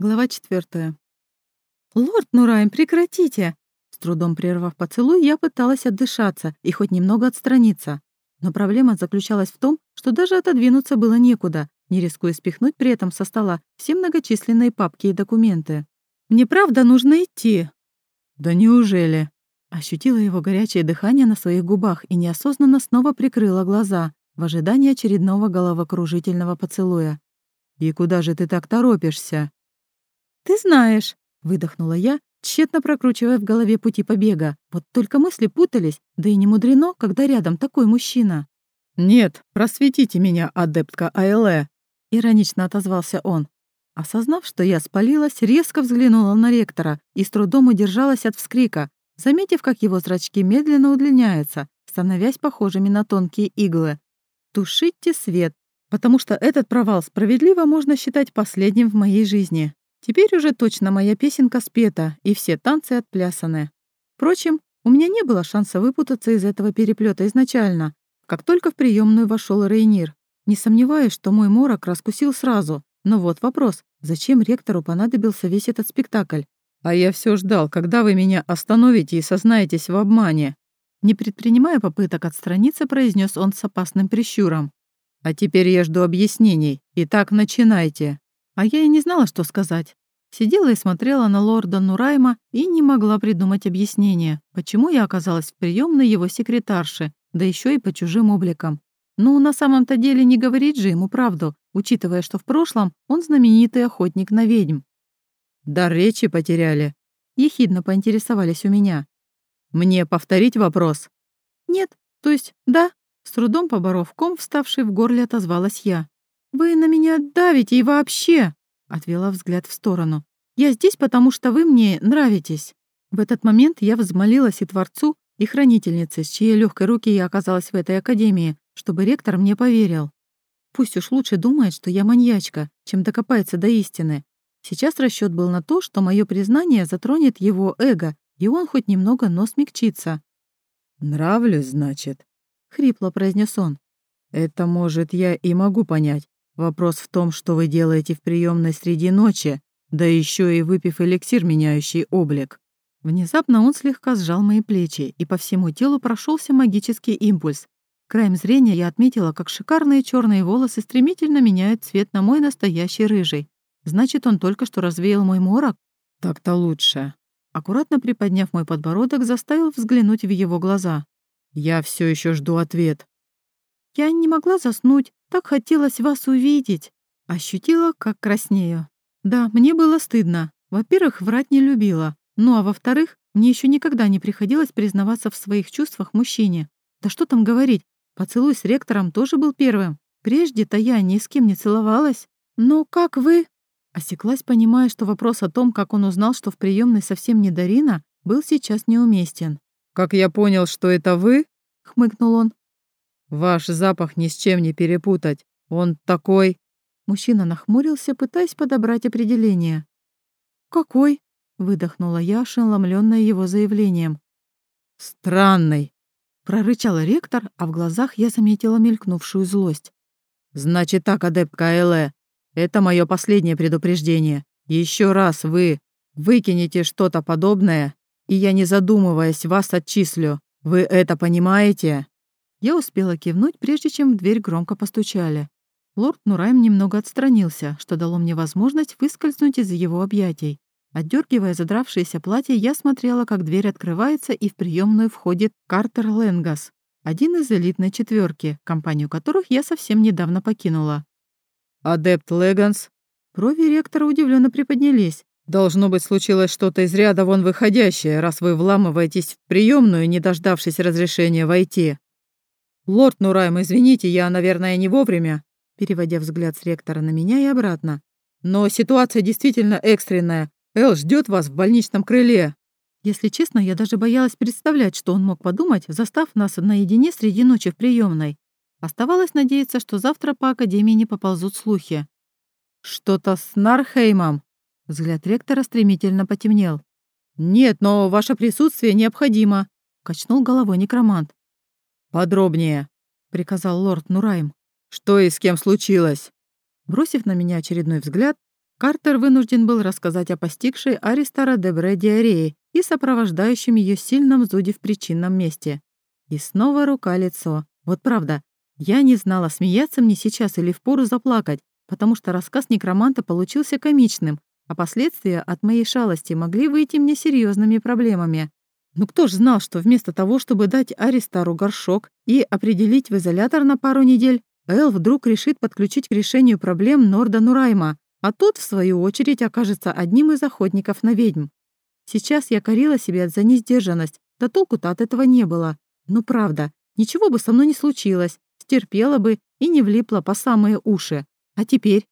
Глава четвертая. «Лорд Нурайм, прекратите!» С трудом прервав поцелуй, я пыталась отдышаться и хоть немного отстраниться. Но проблема заключалась в том, что даже отодвинуться было некуда, не рискуя спихнуть при этом со стола все многочисленные папки и документы. «Мне правда нужно идти!» «Да неужели?» Ощутила его горячее дыхание на своих губах и неосознанно снова прикрыла глаза в ожидании очередного головокружительного поцелуя. «И куда же ты так торопишься?» «Ты знаешь», — выдохнула я, тщетно прокручивая в голове пути побега. Вот только мысли путались, да и не мудрено, когда рядом такой мужчина. «Нет, просветите меня, адептка Айле», — иронично отозвался он. Осознав, что я спалилась, резко взглянула на ректора и с трудом удержалась от вскрика, заметив, как его зрачки медленно удлиняются, становясь похожими на тонкие иглы. «Тушите свет, потому что этот провал справедливо можно считать последним в моей жизни. Теперь уже точно моя песенка спета, и все танцы отплясаны. Впрочем, у меня не было шанса выпутаться из этого переплета изначально, как только в приемную вошел Рейнир. Не сомневаюсь, что мой морок раскусил сразу. Но вот вопрос, зачем ректору понадобился весь этот спектакль? А я все ждал, когда вы меня остановите и сознаетесь в обмане. Не предпринимая попыток отстраниться, произнес он с опасным прищуром. А теперь я жду объяснений. Итак, начинайте. А я и не знала, что сказать. Сидела и смотрела на лорда Нурайма и не могла придумать объяснение, почему я оказалась в приемной его секретарши, да еще и по чужим обликам. Ну, на самом-то деле не говорить же ему правду, учитывая, что в прошлом он знаменитый охотник на ведьм. «Дар речи потеряли?» Ехидно поинтересовались у меня. «Мне повторить вопрос?» «Нет, то есть да», с трудом поборов ком, вставший в горле, отозвалась я. «Вы на меня давите и вообще!» — отвела взгляд в сторону. «Я здесь, потому что вы мне нравитесь». В этот момент я взмолилась и Творцу, и Хранительнице, с чьей легкой руки я оказалась в этой академии, чтобы ректор мне поверил. Пусть уж лучше думает, что я маньячка, чем докопается до истины. Сейчас расчет был на то, что мое признание затронет его эго, и он хоть немного, но смягчится. «Нравлюсь, значит?» — хрипло произнес он. «Это, может, я и могу понять, Вопрос в том, что вы делаете в приемной среди ночи, да еще и выпив эликсир, меняющий облик. Внезапно он слегка сжал мои плечи, и по всему телу прошелся магический импульс. Краем зрения я отметила, как шикарные черные волосы стремительно меняют цвет на мой настоящий рыжий. Значит, он только что развеял мой морок? Так-то лучше. Аккуратно приподняв мой подбородок, заставил взглянуть в его глаза. Я все еще жду ответ. Я не могла заснуть, так хотелось вас увидеть. Ощутила, как краснею. Да, мне было стыдно. Во-первых, врать не любила. Ну а во-вторых, мне еще никогда не приходилось признаваться в своих чувствах мужчине. Да что там говорить, поцелуй с ректором тоже был первым. Прежде-то я ни с кем не целовалась. Но как вы? Осеклась, понимая, что вопрос о том, как он узнал, что в приемной совсем не Дарина, был сейчас неуместен. «Как я понял, что это вы?» — хмыкнул он. Ваш запах ни с чем не перепутать. Он такой...» Мужчина нахмурился, пытаясь подобрать определение. «Какой?» — выдохнула я, ошеломлённая его заявлением. «Странный», — прорычал ректор, а в глазах я заметила мелькнувшую злость. «Значит так, адептка Эле, это мое последнее предупреждение. Еще раз вы выкинете что-то подобное, и я, не задумываясь, вас отчислю. Вы это понимаете?» Я успела кивнуть, прежде чем в дверь громко постучали. Лорд Нурайм немного отстранился, что дало мне возможность выскользнуть из его объятий. Отдергивая задравшееся платье, я смотрела, как дверь открывается, и в приемную входит Картер Ленгас, один из элитной четверки, компанию которых я совсем недавно покинула. «Адепт Леганс?» Брови ректора удивленно приподнялись. «Должно быть, случилось что-то из ряда вон выходящее, раз вы вламываетесь в приемную, не дождавшись разрешения войти». «Лорд Нурайм, извините, я, наверное, не вовремя», переводя взгляд с ректора на меня и обратно. «Но ситуация действительно экстренная. Эл ждет вас в больничном крыле». Если честно, я даже боялась представлять, что он мог подумать, застав нас наедине среди ночи в приемной. Оставалось надеяться, что завтра по Академии не поползут слухи. «Что-то с Нархеймом?» Взгляд ректора стремительно потемнел. «Нет, но ваше присутствие необходимо», — качнул головой некромант. «Подробнее», — приказал лорд Нурайм. «Что и с кем случилось?» Бросив на меня очередной взгляд, Картер вынужден был рассказать о постигшей Аристара Дебре диарее и сопровождающем ее сильном зуде в причинном месте. И снова рука-лицо. Вот правда, я не знала, смеяться мне сейчас или впору заплакать, потому что рассказ некроманта получился комичным, а последствия от моей шалости могли выйти мне серьезными проблемами. Ну кто ж знал, что вместо того, чтобы дать Аристару горшок и определить в изолятор на пару недель, Эл вдруг решит подключить к решению проблем Норда Нурайма, а тот, в свою очередь, окажется одним из охотников на ведьм. Сейчас я корила себя за несдержанность, да толку-то от этого не было. Ну правда, ничего бы со мной не случилось, стерпела бы и не влипла по самые уши. А теперь?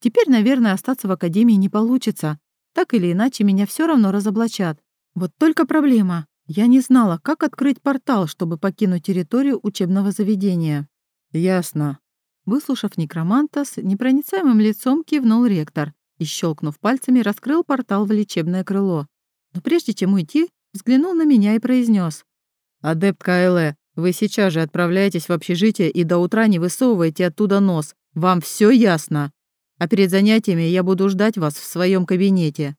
Теперь, наверное, остаться в академии не получится. Так или иначе, меня все равно разоблачат. Вот только проблема. Я не знала, как открыть портал, чтобы покинуть территорию учебного заведения. Ясно. Выслушав некроманта, с непроницаемым лицом кивнул ректор и, щелкнув пальцами, раскрыл портал в лечебное крыло. Но прежде чем уйти, взглянул на меня и произнес: «Адепт Кайле, вы сейчас же отправляетесь в общежитие и до утра не высовываете оттуда нос. Вам все ясно? А перед занятиями я буду ждать вас в своем кабинете».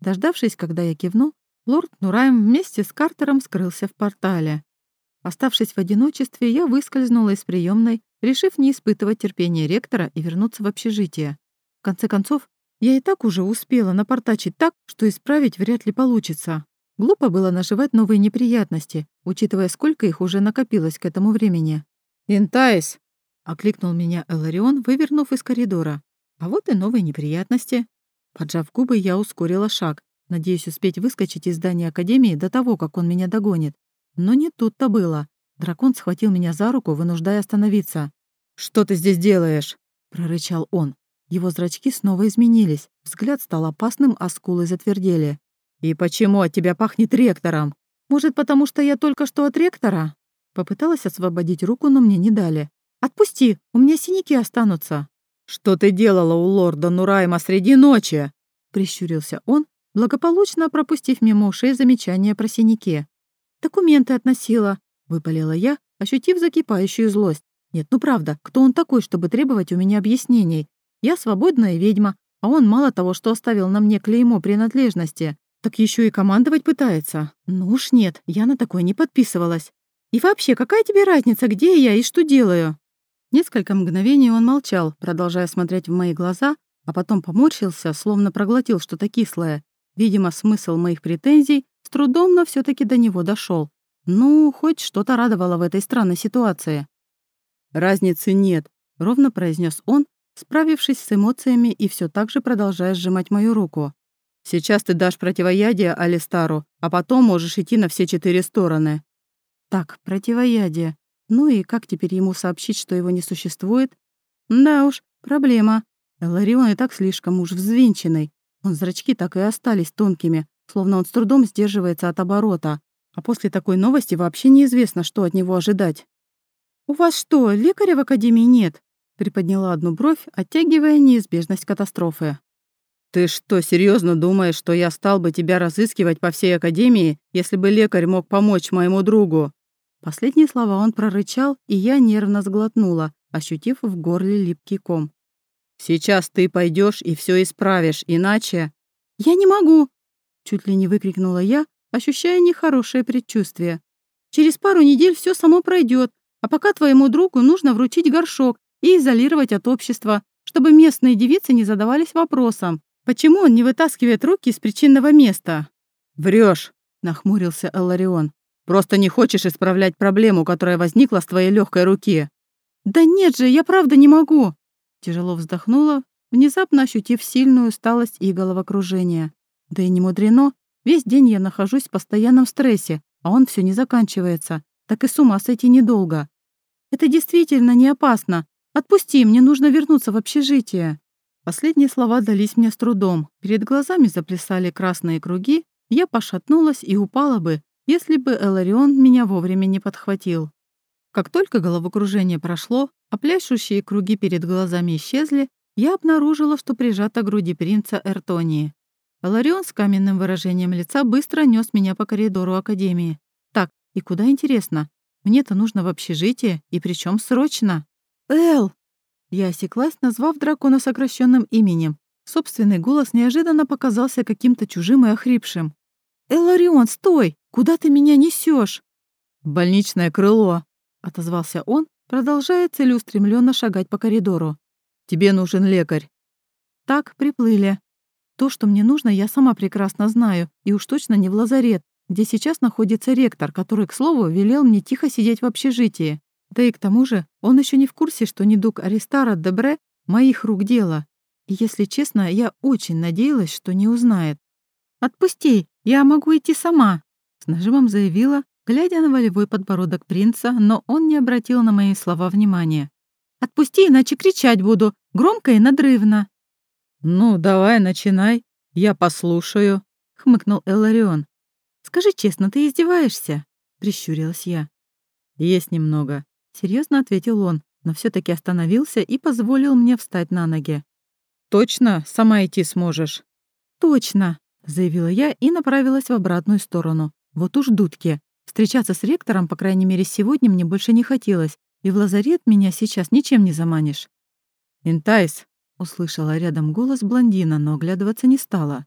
Дождавшись, когда я кивну, лорд Нураем вместе с Картером скрылся в портале. Оставшись в одиночестве, я выскользнула из приемной, решив не испытывать терпения ректора и вернуться в общежитие. В конце концов, я и так уже успела напортачить так, что исправить вряд ли получится. Глупо было наживать новые неприятности, учитывая, сколько их уже накопилось к этому времени. «Интайс!» — окликнул меня Эларион, вывернув из коридора. А вот и новые неприятности. Поджав губы, я ускорила шаг, надеясь успеть выскочить из здания Академии до того, как он меня догонит. Но не тут-то было. Дракон схватил меня за руку, вынуждая остановиться. «Что ты здесь делаешь?» — прорычал он. Его зрачки снова изменились, взгляд стал опасным, а скулы затвердели. «И почему от тебя пахнет ректором? Может, потому что я только что от ректора?» Попыталась освободить руку, но мне не дали. «Отпусти, у меня синяки останутся». «Что ты делала у лорда Нурайма среди ночи?» Прищурился он, благополучно пропустив мимо ушей замечание про синяки. «Документы относила», — выпалила я, ощутив закипающую злость. «Нет, ну правда, кто он такой, чтобы требовать у меня объяснений? Я свободная ведьма, а он мало того, что оставил на мне клеймо принадлежности, так еще и командовать пытается. Ну уж нет, я на такое не подписывалась. И вообще, какая тебе разница, где я и что делаю?» Несколько мгновений он молчал, продолжая смотреть в мои глаза, а потом поморщился, словно проглотил что-то кислое. Видимо, смысл моих претензий с трудом, но все таки до него дошел. Ну, хоть что-то радовало в этой странной ситуации. «Разницы нет», — ровно произнес он, справившись с эмоциями и все так же продолжая сжимать мою руку. «Сейчас ты дашь противоядие Алистару, а потом можешь идти на все четыре стороны». «Так, противоядие. Ну и как теперь ему сообщить, что его не существует? Да уж, проблема. Ларион и так слишком уж взвинченный. Он зрачки так и остались тонкими, словно он с трудом сдерживается от оборота. А после такой новости вообще неизвестно, что от него ожидать. «У вас что, лекаря в академии нет?» Приподняла одну бровь, оттягивая неизбежность катастрофы. «Ты что, серьезно думаешь, что я стал бы тебя разыскивать по всей академии, если бы лекарь мог помочь моему другу?» Последние слова он прорычал, и я нервно сглотнула, ощутив в горле липкий ком. «Сейчас ты пойдешь и все исправишь, иначе...» «Я не могу!» Чуть ли не выкрикнула я, ощущая нехорошее предчувствие. «Через пару недель все само пройдет, а пока твоему другу нужно вручить горшок, и изолировать от общества, чтобы местные девицы не задавались вопросом, почему он не вытаскивает руки из причинного места. Врешь, нахмурился Элларион. «Просто не хочешь исправлять проблему, которая возникла с твоей легкой руки». «Да нет же, я правда не могу!» Тяжело вздохнула, внезапно ощутив сильную усталость и головокружение. Да и не мудрено, весь день я нахожусь в постоянном стрессе, а он все не заканчивается. Так и с ума сойти недолго. Это действительно не опасно, «Отпусти, мне нужно вернуться в общежитие». Последние слова дались мне с трудом. Перед глазами заплясали красные круги, я пошатнулась и упала бы, если бы Эларион меня вовремя не подхватил. Как только головокружение прошло, а пляшущие круги перед глазами исчезли, я обнаружила, что прижата к груди принца Эртонии. Эларион с каменным выражением лица быстро нес меня по коридору Академии. Так, и куда интересно? Мне-то нужно в общежитие, и причем срочно. «Эл!» Я осеклась, назвав дракона сокращенным именем. Собственный голос неожиданно показался каким-то чужим и охрипшим. «Эларион, стой! Куда ты меня несешь? «Больничное крыло», — отозвался он, продолжая целеустремленно шагать по коридору. «Тебе нужен лекарь». Так, приплыли. То, что мне нужно, я сама прекрасно знаю, и уж точно не в лазарет, где сейчас находится ректор, который, к слову, велел мне тихо сидеть в общежитии. Да и к тому же он еще не в курсе, что недуг Аристара Дебре — моих рук дело. И, если честно, я очень надеялась, что не узнает. «Отпусти, я могу идти сама», — с нажимом заявила, глядя на волевой подбородок принца, но он не обратил на мои слова внимания. «Отпусти, иначе кричать буду, громко и надрывно». «Ну, давай, начинай, я послушаю», — хмыкнул Эларион. «Скажи честно, ты издеваешься?» — прищурилась я. «Есть немного», — серьезно ответил он, но все таки остановился и позволил мне встать на ноги. «Точно сама идти сможешь?» «Точно», — заявила я и направилась в обратную сторону. Вот уж дудки. Встречаться с ректором, по крайней мере, сегодня мне больше не хотелось, и в лазарет меня сейчас ничем не заманишь. «Интайс», — услышала рядом голос блондина, но оглядываться не стала.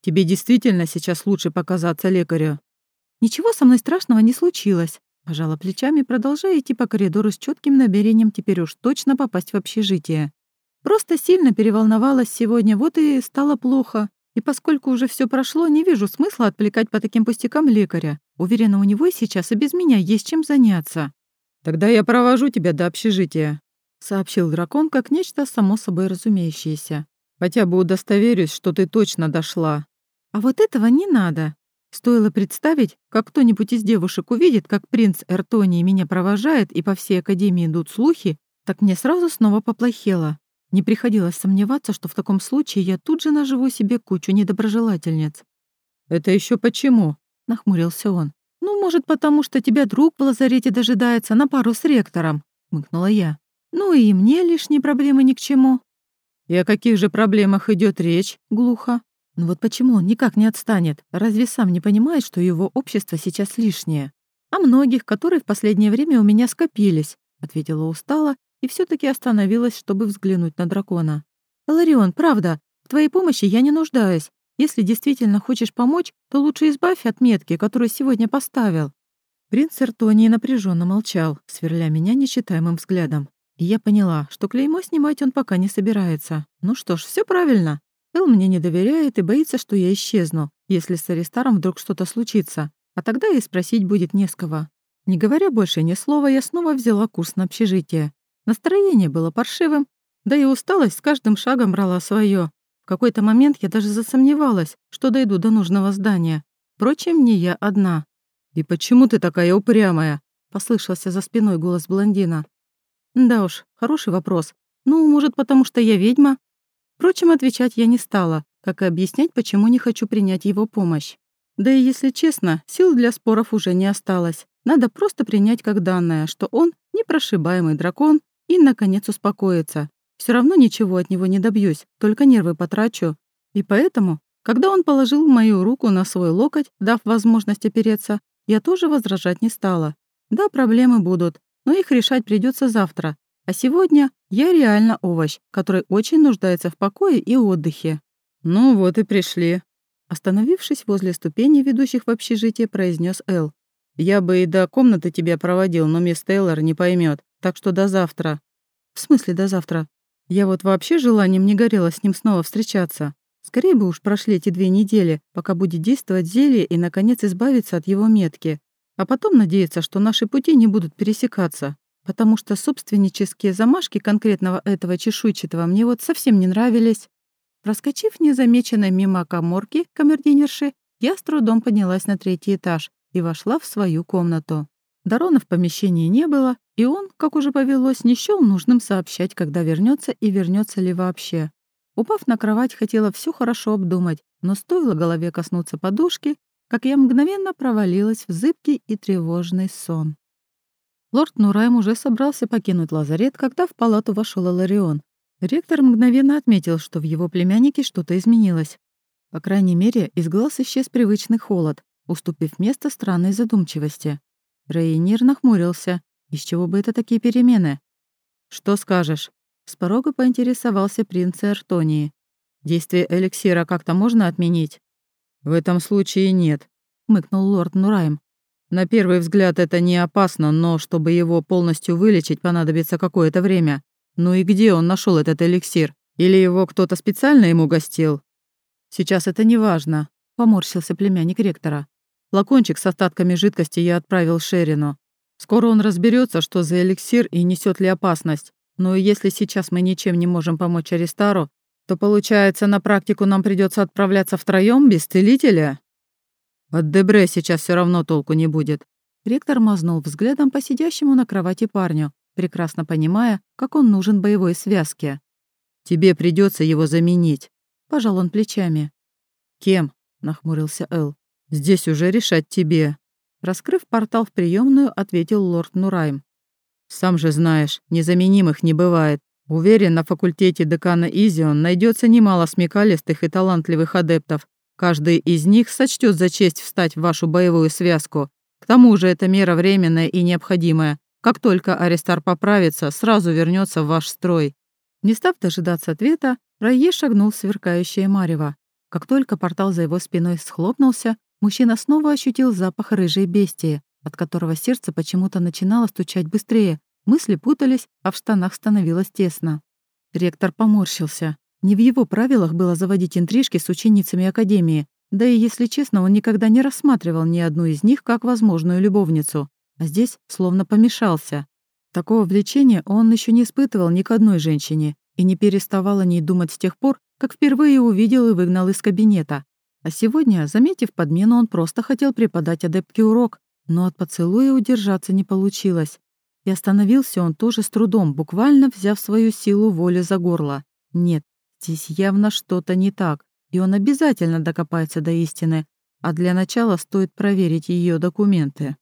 «Тебе действительно сейчас лучше показаться лекарю?» «Ничего со мной страшного не случилось», — пожала плечами, продолжая идти по коридору с четким намерением теперь уж точно попасть в общежитие. Просто сильно переволновалась сегодня, вот и стало плохо. И поскольку уже все прошло, не вижу смысла отвлекать по таким пустякам лекаря. Уверена, у него сейчас и без меня есть чем заняться. «Тогда я провожу тебя до общежития», — сообщил дракон как нечто само собой разумеющееся. «Хотя бы удостоверюсь, что ты точно дошла». «А вот этого не надо. Стоило представить, как кто-нибудь из девушек увидит, как принц Эртонии меня провожает и по всей Академии идут слухи, так мне сразу снова поплохело. Не приходилось сомневаться, что в таком случае я тут же наживу себе кучу недоброжелательниц. «Это еще почему?» — нахмурился он. «Ну, может, потому что тебя друг в лазарете дожидается на пару с ректором», — мыкнула я. «Ну и мне лишние проблемы ни к чему». «И о каких же проблемах идет речь?» — глухо. «Ну вот почему он никак не отстанет? Разве сам не понимает, что его общество сейчас лишнее?» «О многих, которые в последнее время у меня скопились», — ответила устало и все таки остановилась, чтобы взглянуть на дракона. «Ларион, правда, в твоей помощи я не нуждаюсь. Если действительно хочешь помочь, то лучше избавь от метки, которую сегодня поставил». Принц Эртонии напряженно молчал, сверля меня нечитаемым взглядом. И я поняла, что клеймо снимать он пока не собирается. Ну что ж, все правильно. Эл мне не доверяет и боится, что я исчезну, если с Аристаром вдруг что-то случится. А тогда и спросить будет не с кого. Не говоря больше ни слова, я снова взяла курс на общежитие. Настроение было паршивым, да и усталость с каждым шагом брала свое. Какой-то момент я даже засомневалась, что дойду до нужного здания. Впрочем, не я одна. «И почему ты такая упрямая?» — послышался за спиной голос блондина. «Да уж, хороший вопрос. Ну, может, потому что я ведьма?» Впрочем, отвечать я не стала, как и объяснять, почему не хочу принять его помощь. Да и, если честно, сил для споров уже не осталось. Надо просто принять как данное, что он — непрошибаемый дракон и, наконец, успокоиться. Все равно ничего от него не добьюсь, только нервы потрачу. И поэтому, когда он положил мою руку на свой локоть, дав возможность опереться, я тоже возражать не стала. Да, проблемы будут, но их решать придется завтра. А сегодня я реально овощ, который очень нуждается в покое и отдыхе. «Ну вот и пришли», — остановившись возле ступеней, ведущих в общежитие, произнес Эл. «Я бы и до комнаты тебя проводил, но мисс Тейлор не поймет. Так что до завтра». «В смысле до завтра? Я вот вообще желанием не горела с ним снова встречаться. Скорее бы уж прошли эти две недели, пока будет действовать зелье и, наконец, избавиться от его метки. А потом надеяться, что наши пути не будут пересекаться. Потому что собственнические замашки конкретного этого чешуйчатого мне вот совсем не нравились. Проскочив незамеченной мимо коморки камердинерши, я с трудом поднялась на третий этаж и вошла в свою комнату. Дарона в помещении не было, и он, как уже повелось, не счёл нужным сообщать, когда вернется и вернется ли вообще. Упав на кровать, хотела все хорошо обдумать, но стоило голове коснуться подушки, как я мгновенно провалилась в зыбкий и тревожный сон. Лорд Нурайм уже собрался покинуть лазарет, когда в палату вошел Аларион. Ректор мгновенно отметил, что в его племяннике что-то изменилось. По крайней мере, из глаз исчез привычный холод, уступив место странной задумчивости. Рейнир нахмурился. Из чего бы это такие перемены? «Что скажешь?» С порога поинтересовался принц Эртонии. Действие эликсира как-то можно отменить? В этом случае нет, хмыкнул лорд Нурайм. На первый взгляд это не опасно, но чтобы его полностью вылечить, понадобится какое-то время. Ну и где он нашел этот эликсир? Или его кто-то специально ему гостил? Сейчас это не важно, поморщился племянник ректора. Флакончик с остатками жидкости я отправил Шерину. Скоро он разберется, что за эликсир и несет ли опасность. Но если сейчас мы ничем не можем помочь Аристару, то, получается, на практику нам придется отправляться втроем без целителя? От Дебре сейчас все равно толку не будет. Ректор мазнул взглядом по сидящему на кровати парню, прекрасно понимая, как он нужен боевой связке. «Тебе придется его заменить», — пожал он плечами. «Кем?» — нахмурился Эл. «Здесь уже решать тебе». Раскрыв портал в приемную, ответил лорд Нурайм. «Сам же знаешь, незаменимых не бывает. Уверен, на факультете декана Изион найдется немало смекалистых и талантливых адептов. Каждый из них сочтет за честь встать в вашу боевую связку. К тому же эта мера временная и необходимая. Как только Аристар поправится, сразу вернется в ваш строй». Не став дожидаться ответа, Райе шагнул в сверкающее марево. Как только портал за его спиной схлопнулся, мужчина снова ощутил запах рыжей бестии, от которого сердце почему-то начинало стучать быстрее, мысли путались, а в штанах становилось тесно. Ректор поморщился. Не в его правилах было заводить интрижки с ученицами Академии, да и, если честно, он никогда не рассматривал ни одну из них как возможную любовницу, а здесь словно помешался. Такого влечения он еще не испытывал ни к одной женщине и не переставал о ней думать с тех пор, как впервые увидел и выгнал из кабинета. А сегодня, заметив подмену, он просто хотел преподать адептке урок, но от поцелуя удержаться не получилось. И остановился он тоже с трудом, буквально взяв свою силу воли за горло. Нет, здесь явно что-то не так, и он обязательно докопается до истины, а для начала стоит проверить ее документы.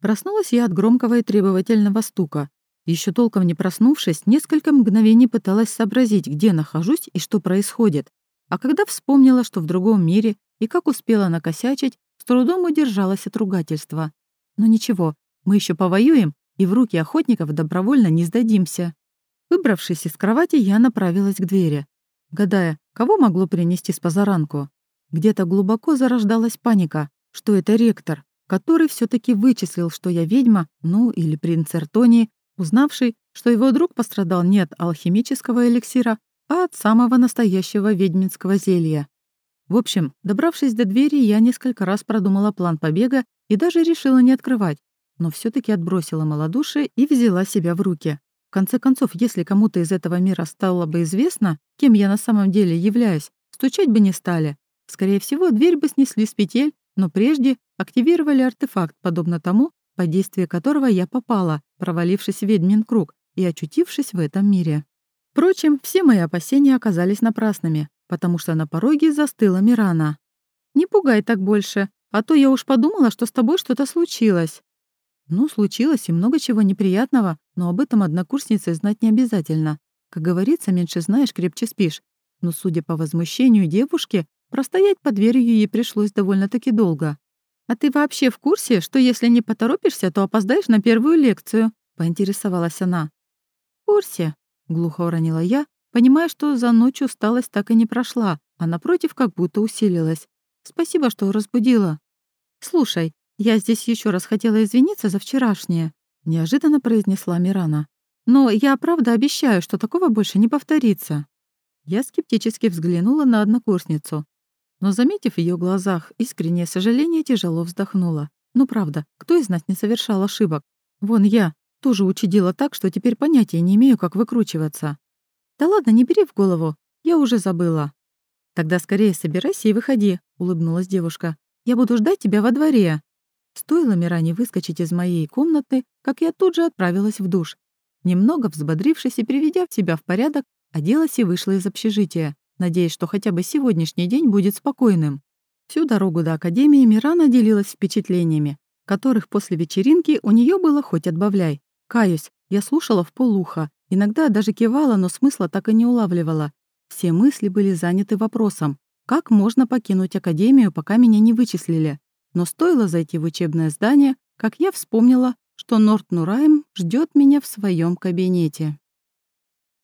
Проснулась я от громкого и требовательного стука. Еще толком не проснувшись, несколько мгновений пыталась сообразить, где нахожусь и что происходит. А когда вспомнила, что в другом мире, и как успела накосячить, с трудом удержалась от ругательства. Но ничего, мы еще повоюем, и в руки охотников добровольно не сдадимся. Выбравшись из кровати, я направилась к двери, гадая, кого могло принести с позаранку. Где-то глубоко зарождалась паника, что это ректор, который все таки вычислил, что я ведьма, ну или принц Эртонии, узнавший, что его друг пострадал не от алхимического эликсира, а от самого настоящего ведьминского зелья. В общем, добравшись до двери, я несколько раз продумала план побега и даже решила не открывать, но все таки отбросила малодушие и взяла себя в руки. В конце концов, если кому-то из этого мира стало бы известно, кем я на самом деле являюсь, стучать бы не стали. Скорее всего, дверь бы снесли с петель, но прежде активировали артефакт, подобно тому, под действие которого я попала, провалившись в ведьмин круг и очутившись в этом мире. Впрочем, все мои опасения оказались напрасными, потому что на пороге застыла Мирана. «Не пугай так больше, а то я уж подумала, что с тобой что-то случилось». Ну, случилось и много чего неприятного, но об этом однокурснице знать не обязательно. Как говорится, меньше знаешь, крепче спишь. Но, судя по возмущению девушки, простоять под дверью ей пришлось довольно-таки долго. «А ты вообще в курсе, что если не поторопишься, то опоздаешь на первую лекцию?» — поинтересовалась она. «В курсе», Глухо уронила я, понимая, что за ночь усталость так и не прошла, а напротив как будто усилилась. Спасибо, что разбудила. Слушай, я здесь еще раз хотела извиниться за вчерашнее, неожиданно произнесла Мирана. Но я правда обещаю, что такого больше не повторится. Я скептически взглянула на однокурсницу, но, заметив в ее глазах искреннее сожаление, тяжело вздохнула. Ну правда, кто из нас не совершал ошибок? Вон я, тоже учудила так, что теперь понятия не имею, как выкручиваться. Да ладно, не бери в голову, я уже забыла. Тогда скорее собирайся и выходи, улыбнулась девушка. Я буду ждать тебя во дворе. Стоило Миране выскочить из моей комнаты, как я тут же отправилась в душ. Немного взбодрившись и приведя себя в порядок, оделась и вышла из общежития, надеясь, что хотя бы сегодняшний день будет спокойным. Всю дорогу до Академии Мирана делилась впечатлениями, которых после вечеринки у нее было хоть отбавляй. Каюсь, я слушала в полуха, иногда даже кивала, но смысла так и не улавливала. Все мысли были заняты вопросом, как можно покинуть академию, пока меня не вычислили. Но стоило зайти в учебное здание, как я вспомнила, что Норт Нурайм ждет меня в своем кабинете.